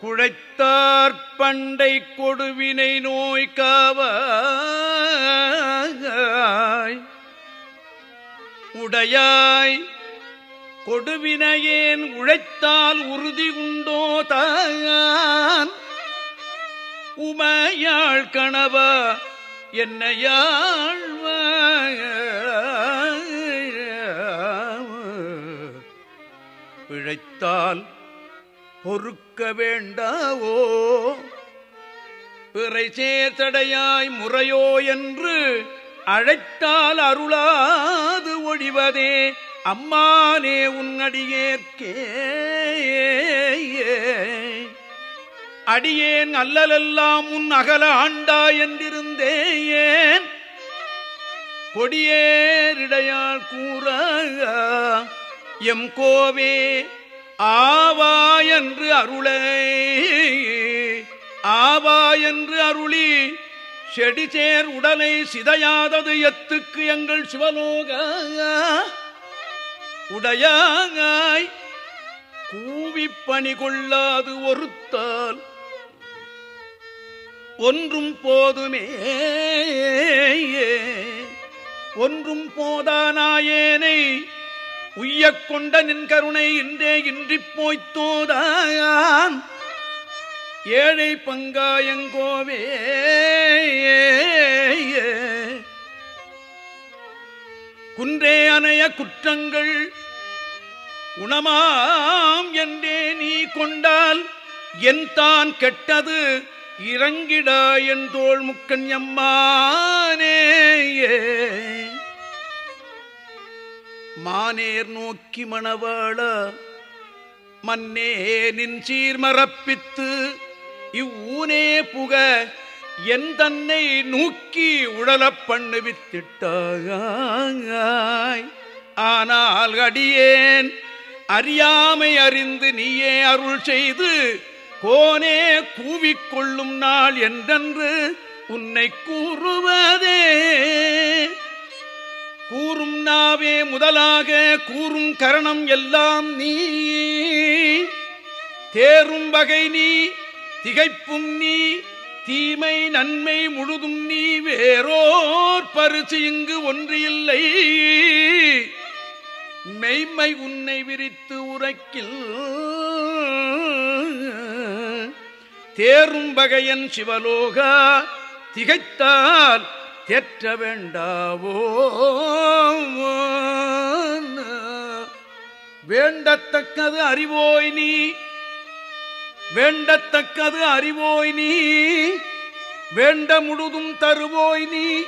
குழைத்தார் பண்டை கொடுவினை நோய் காவாய். உடையாய் கொடுவினையேன் உழைத்தால் உறுதி உண்டோ தான். உமையாள் கணவா என்னையாழ்வாய் பிழைத்தால் பொறுக்க வேண்டாவோ? பிறை சேர்த்தடையாய் முறையோ என்று அழைத்தால் அருளாது ஒழிவதே. அம்மானே உன்னடியேற்கே அடியேன் அல்லலெல்லாம் உன் அகல ஆண்டா என்றிருந்தேன். கொடியேரிடையாள் கூற எம் கோவே ஆவா என்று அருளை. ஆவா என்று அருளி செடிசேர் உடலை சிதையாதது எத்துக்கு எங்கள் சிவலோக. உடையாய் கூவி பணி கொள்ளாது ஒருத்தால் ஒன்றும் போதுமே. ஒன்றும் போதானாயேனை உய்ய கொண்ட நின் கருணை இன்றே இன்றிப் போய்த்தோதான் ஏழை பங்காயங்கோவே குன்றே அணைய குற்றங்கள் உணமாம் என்றே நீ கொண்டால் என் தான் கெட்டது இறங்கிடா என் தோல் முக்கன் எம்மானேயே மானேர் நோக்கி மணவாள மன்னே நின் சீர்மரப்பித்து இவ்வூனே புக என் தன்னை நூக்கி உடலப் பண்ணுவித்திட்டாய் ஆனால் அடியேன் அறியாமை அறிந்து நீயே அருள் செய்து கோனே கூவிக்கொள்ளும் நாள் என்றென்று உன்னை கூறுவதே முதலாக கூறும் கரணம் எல்லாம் நீ. தேரும் வகை நீ திகைப்பும் நீ தீமை நன்மை முழுதும் நீ வேறோர் பரிசு இங்கு ஒன்றில்லை மெய்மை உன்னை விரித்து உரைக்கில். தேரும் வகையன் சிவலோகா திகைத்தால் தேற்ற வேண்டாவோ வேண்டத்தக்கது அறிவோய் நீ. வேண்டத்தக்கது அறிவோய் நீ. வேண்ட முழுதும் தருவோய் நீ.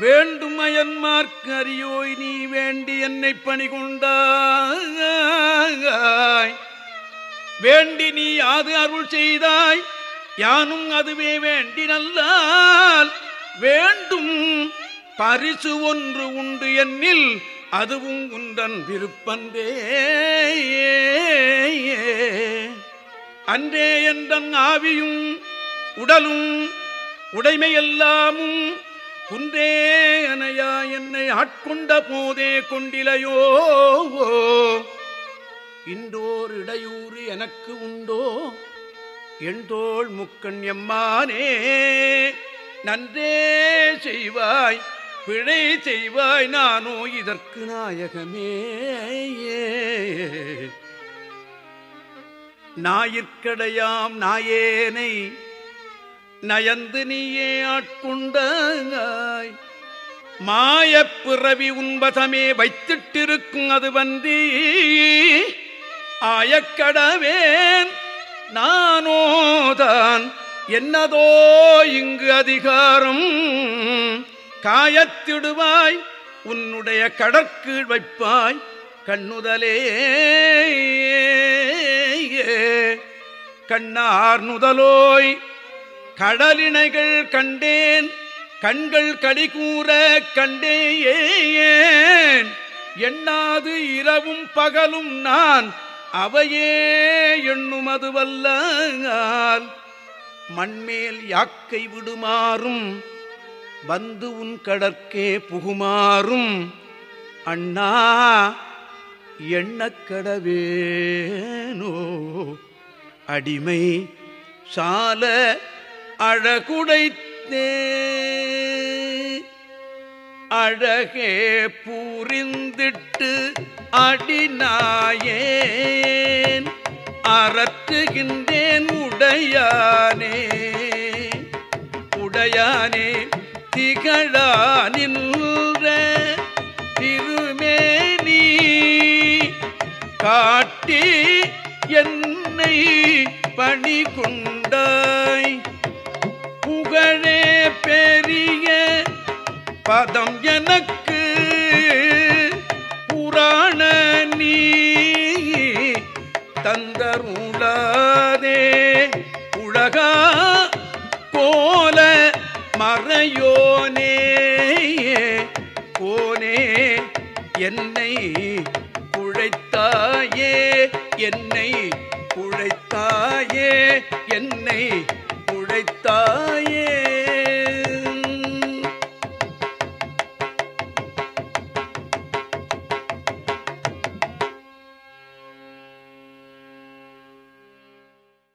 வேண்டும் அயன்மார்க்கு அறியோய் நீ. வேண்டி என்னை பணி கொண்டாய். வேண்டி நீ யாது அருள் செய்தாய்? யானும் அதுவே வேண்டி நல்லால். பரிசு ஒன்று உண்டு என்னில் அதுவும் உந்தன் விருப்பந்தே. அன்றே என்றன் ஆவியும் உடலும் உடைமையெல்லாமும் குன்றே அனையா என்னை ஆட்கொண்ட போதே கொண்டிலையோ. இன்றோர் இடையூறு எனக்கு உண்டோ? எண்தோள் முக்கண் எம்மானே நன்றே செய்வாய். பிழை செய்வாய் நானோ இதற்கு நாயகமே. நாயிற்கடையாம் நாயேனை நயந்து நீயே ஆட்கொண்டாய் மாயப்பிறவி உன்பதமே வைத்திட்டிருக்கும் அது வந்தி ஆயக்கடவேன் நானோதான். என்னதோ இங்கு அதிகாரம் காயத்திடுவாய் உன்னுடைய கடற்கீழ் வைப்பாய் கண்ணுதலே. கண்ணார் நுதலோய் கடலினைகள் கண்டேன் கண்கள் கடிகூற கண்டேன். எண்ணாது இரவும் பகலும் நான் அவையே எண்ணுமதுவல்லால் மண்மேல் யாக்கை விடுமாறும் வந்து உன் கடற்கே புகுமாறும் அண்ணா எண்ணக்கடவேனோ அடிமை சால அழகுடைத்தே அழகே பூரிந்திட்டு அடிநாயேன் அறற்றுகின்றேன் உடையானே. என்னை பணி கொண்டாய் புகழே பெரிய பதம் எனக்கு. புராண நீ தந்தருளாதே. உலகா கோல மறையோனே. கோனே என்னை குழைத்தாயே. என்னை குழைத்தாயே